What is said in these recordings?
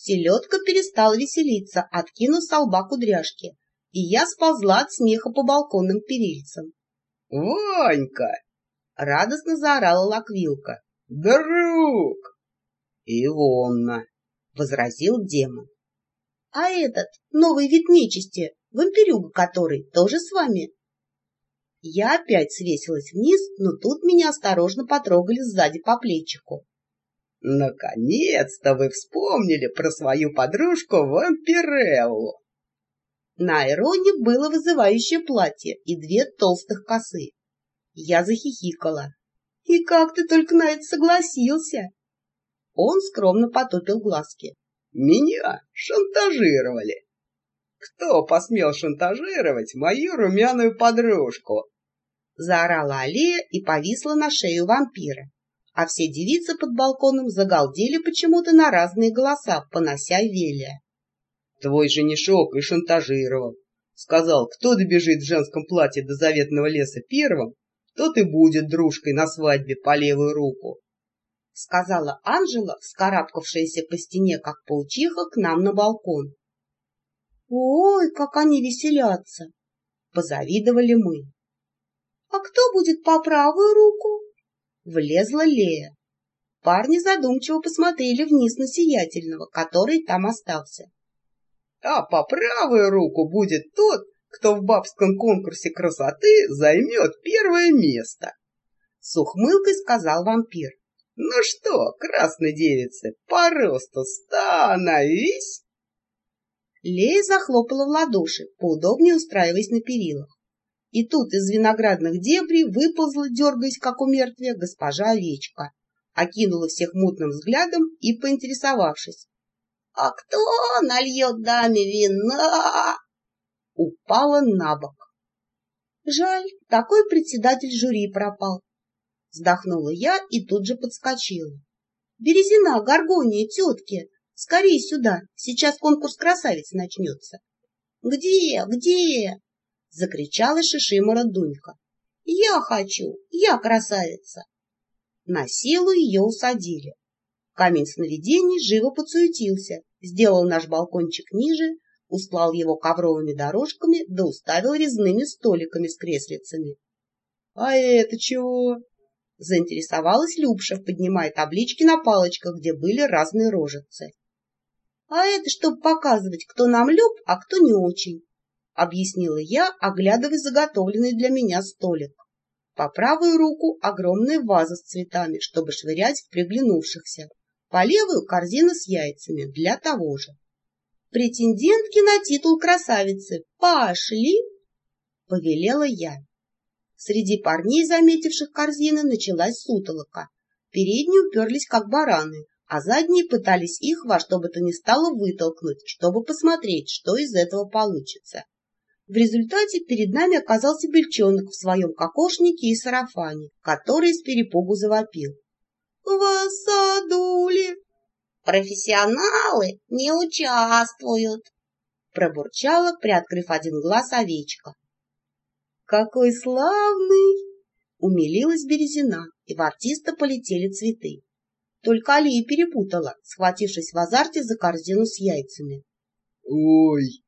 Селедка перестала веселиться, откинув с лба кудряшки, и я сползла от смеха по балконным перильцам. — Ванька! — радостно заорала Лаквилка. — Друг! — Ивонна! — возразил демон. — А этот, новый вид нечисти, вампирюга который, тоже с вами? Я опять свесилась вниз, но тут меня осторожно потрогали сзади по плечику. — Наконец-то вы вспомнили про свою подружку-вампиреллу! На Айроне было вызывающее платье и две толстых косы. Я захихикала. «И как ты только на это согласился?» Он скромно потупил глазки. «Меня шантажировали!» «Кто посмел шантажировать мою румяную подружку?» Заорала Алия и повисла на шею вампира, а все девицы под балконом загалдели почему-то на разные голоса, понося Велия. Твой женишок и шантажировал. Сказал, кто добежит в женском платье до заветного леса первым, тот и будет дружкой на свадьбе по левую руку. — сказала Анжела, вскарабкавшаяся по стене, как паучиха, к нам на балкон. — Ой, как они веселятся! — позавидовали мы. — А кто будет по правую руку? — влезла Лея. Парни задумчиво посмотрели вниз на Сиятельного, который там остался а по правую руку будет тот, кто в бабском конкурсе красоты займет первое место. С ухмылкой сказал вампир. Ну что, красной девицы, по росту становись! Лея захлопала в ладоши, поудобнее устраиваясь на перилах. И тут из виноградных дебрей выползла, дергаясь, как у мертвия, госпожа Овечка, окинула всех мутным взглядом и, поинтересовавшись, «А кто нальет даме вина?» Упала на бок. «Жаль, такой председатель жюри пропал». Вздохнула я и тут же подскочила. «Березина, Горгония, тетки, скорее сюда, сейчас конкурс красавиц начнется». «Где, где?» — закричала Шишимора Дунька. «Я хочу, я красавица!» На силу ее усадили. Камень сновидений живо подсуетился, сделал наш балкончик ниже, устлал его ковровыми дорожками да уставил резными столиками с креслицами. — А это чего? — заинтересовалась Любша, поднимая таблички на палочках, где были разные рожицы. — А это чтобы показывать, кто нам люб, а кто не очень, — объяснила я, оглядывая заготовленный для меня столик. По правую руку огромная ваза с цветами, чтобы швырять в приглянувшихся по левую корзина с яйцами для того же. Претендентки на титул красавицы пошли, повелела я. Среди парней, заметивших корзины, началась сутолока. Передние уперлись, как бараны, а задние пытались их во что бы то ни стало вытолкнуть, чтобы посмотреть, что из этого получится. В результате перед нами оказался бельчонок в своем кокошнике и сарафане, который с перепугу завопил. Вас задули. Профессионалы не участвуют, пробурчала, приоткрыв один глаз овечка. Какой славный! Умилилась Березина, и в артиста полетели цветы. Только Алия перепутала, схватившись в азарте за корзину с яйцами. «Ой!» —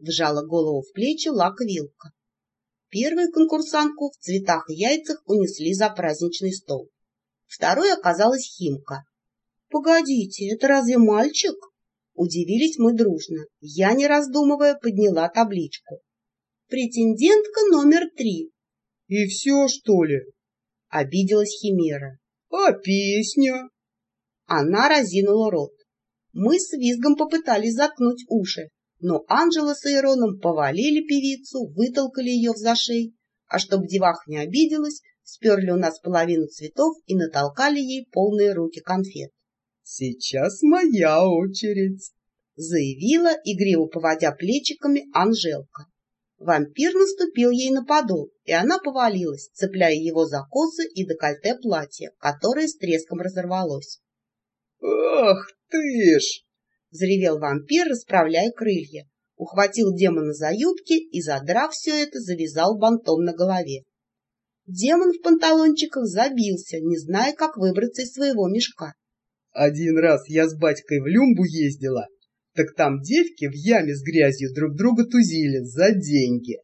вжала голову в плечи лак-вилка. Первую конкурсантку в цветах и яйцах унесли за праздничный стол. Второй оказалась Химка. «Погодите, это разве мальчик?» Удивились мы дружно. Я, не раздумывая, подняла табличку. «Претендентка номер три». «И все, что ли?» Обиделась Химера. «А песня?» Она разинула рот. Мы с визгом попытались заткнуть уши, но Анжела с Ироном повалили певицу, вытолкали ее в зашей, а чтоб девах не обиделась, сперли у нас половину цветов и натолкали ей полные руки конфет. — Сейчас моя очередь, — заявила, игриво поводя плечиками, Анжелка. Вампир наступил ей на подол, и она повалилась, цепляя его за косы и декольте платья, которое с треском разорвалось. — Ах ты ж! — взревел вампир, расправляя крылья. Ухватил демона за юбки и, задрав все это, завязал бантом на голове. Демон в панталончиках забился, не зная, как выбраться из своего мешка. Один раз я с батькой в Люмбу ездила, так там девки в яме с грязью друг друга тузили за деньги.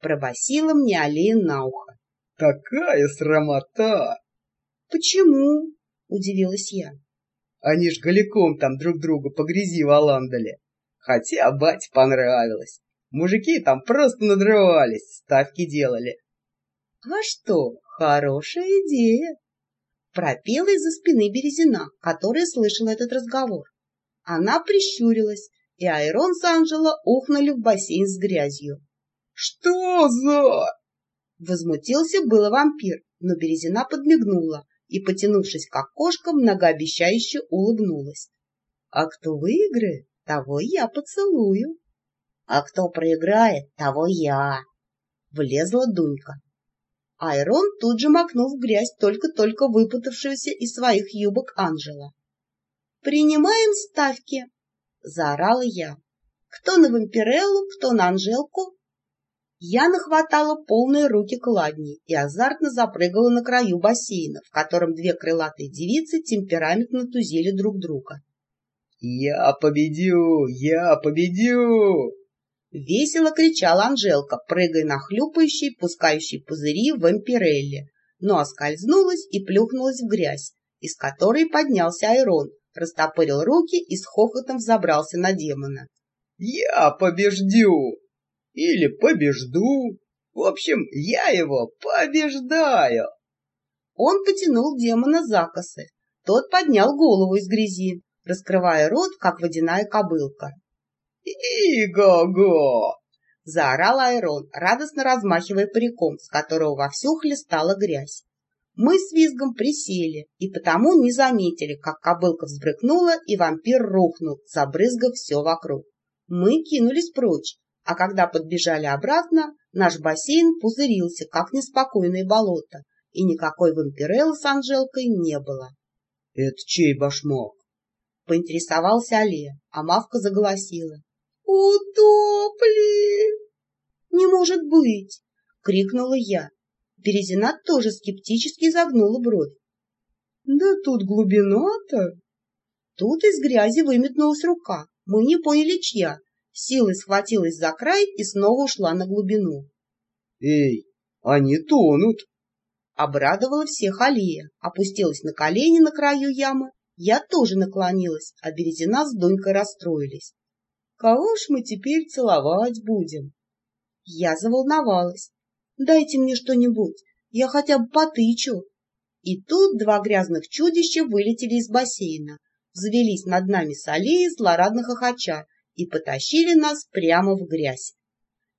Пробасила мне Алия на ухо. Такая срамота! Почему? Удивилась я. Они ж голиком там друг друга по грязи валандали. Хотя бать понравилось. Мужики там просто надрывались, ставки делали. — А что, хорошая идея! Пропела из-за спины Березина, которая слышала этот разговор. Она прищурилась, и Айрон с Анжела ухнули в бассейн с грязью. — Что за... Возмутился было вампир, но Березина подмигнула и, потянувшись как кошка, многообещающе улыбнулась. — А кто выиграет, того я поцелую. — А кто проиграет, того я. Влезла Дунька. Айрон тут же макнул в грязь только-только выпутавшегося из своих юбок Анжела. «Принимаем ставки!» — заорала я. «Кто на вампиреллу, кто на Анжелку?» Я нахватала полные руки кладней и азартно запрыгала на краю бассейна, в котором две крылатые девицы темпераментно тузили друг друга. «Я победю! Я победю!» Весело кричала Анжелка, прыгая на хлюпающей, пускающей пузыри вампирелле, но оскользнулась и плюхнулась в грязь, из которой поднялся Айрон, растопырил руки и с хохотом взобрался на демона. «Я побеждю! Или побежду! В общем, я его побеждаю!» Он потянул демона за косы. Тот поднял голову из грязи, раскрывая рот, как водяная кобылка. «И-го-го!» — заорал Айрон, радостно размахивая париком, с которого вовсю хлестала грязь. Мы с визгом присели и потому не заметили, как кобылка взбрыкнула, и вампир рухнул, забрызгав все вокруг. Мы кинулись прочь, а когда подбежали обратно, наш бассейн пузырился, как неспокойное болото, и никакой вампиреллы с Анжелкой не было. — Это чей башмак? Поинтересовался Алия, а Мавка заголосила. «Утопли!» «Не может быть!» — крикнула я. Березина тоже скептически загнула бровь. «Да тут глубина-то!» Тут из грязи выметнулась рука. Мы не поняли, чья. Силой схватилась за край и снова ушла на глубину. «Эй, они тонут!» Обрадовала всех Алия, опустилась на колени на краю ямы я тоже наклонилась, а Березина с Донькой расстроились. Кого ж мы теперь целовать будем? Я заволновалась. Дайте мне что-нибудь, я хотя бы потычу. И тут два грязных чудища вылетели из бассейна, взвелись над нами с аллеи злорадно хохоча и потащили нас прямо в грязь.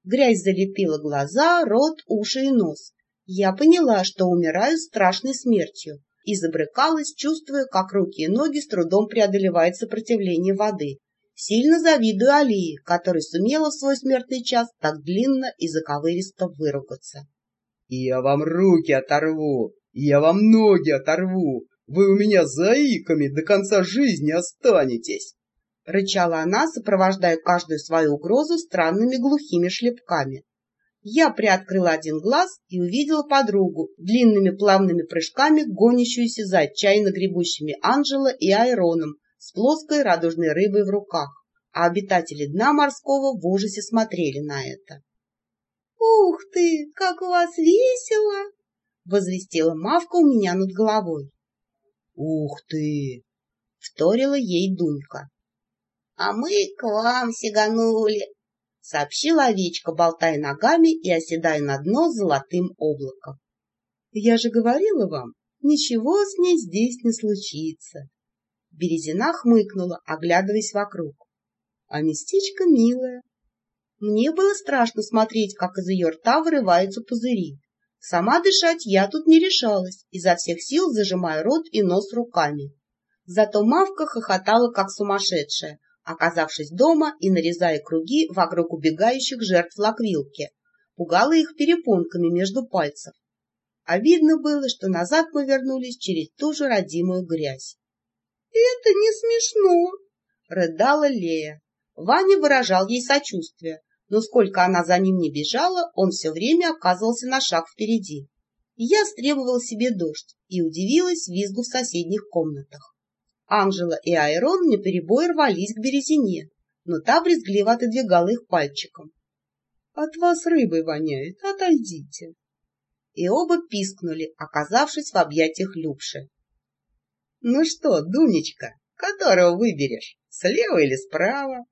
Грязь залепила глаза, рот, уши и нос. Я поняла, что умираю страшной смертью и забрыкалась, чувствуя, как руки и ноги с трудом преодолевают сопротивление воды. Сильно завидую Алии, которая сумела в свой смертный час так длинно и заковыристо выругаться. — Я вам руки оторву, я вам ноги оторву, вы у меня заиками до конца жизни останетесь! — рычала она, сопровождая каждую свою угрозу странными глухими шлепками. Я приоткрыла один глаз и увидела подругу, длинными плавными прыжками гонящуюся за отчаянно гребущими Анжела и Айроном с плоской радужной рыбой в руках, а обитатели дна морского в ужасе смотрели на это. — Ух ты, как у вас весело! — возвестила Мавка у меня над головой. — Ух ты! — вторила ей Дунька. — А мы к вам сиганули, — сообщила овечка, болтая ногами и оседая на дно золотым облаком. — Я же говорила вам, ничего с ней здесь не случится. Березина хмыкнула, оглядываясь вокруг. А местечко милое. Мне было страшно смотреть, как из ее рта вырываются пузыри. Сама дышать я тут не решалась, изо всех сил зажимая рот и нос руками. Зато Мавка хохотала, как сумасшедшая, оказавшись дома и нарезая круги вокруг убегающих жертв лаквилки, пугала их перепонками между пальцев. А видно было, что назад мы вернулись через ту же родимую грязь. — Это не смешно! — рыдала Лея. Ваня выражал ей сочувствие, но сколько она за ним не бежала, он все время оказывался на шаг впереди. Я стребовала себе дождь и удивилась визгу в соседних комнатах. Анжела и Айрон наперебой рвались к березине, но та брезгливо отодвигала их пальчиком. — От вас рыбой воняет, отойдите. И оба пискнули, оказавшись в объятиях Любши. — Ну что, Дунечка, которого выберешь, слева или справа?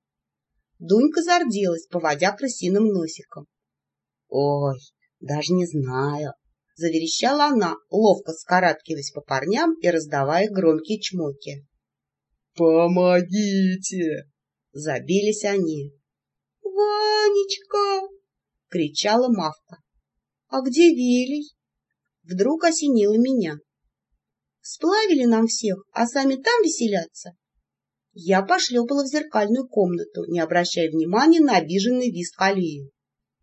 Дунька зарделась, поводя крысиным носиком. — Ой, даже не знаю, — заверещала она, ловко скарабкиваясь по парням и раздавая громкие чмоки. «Помогите!» — забились они. «Ванечка!» — кричала Мавка. «А где Велий?» Вдруг осенило меня. Сплавили нам всех, а сами там веселятся. Я пошлепала в зеркальную комнату, не обращая внимания на обиженный визг Алии.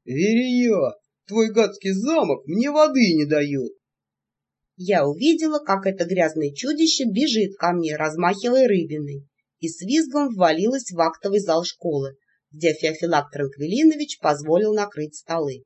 «Верия, твой гадский замок мне воды не дает!» Я увидела, как это грязное чудище бежит ко мне, размахивая рыбиной, и с визгом ввалилась в актовый зал школы, где Феофилак Транквилинович позволил накрыть столы.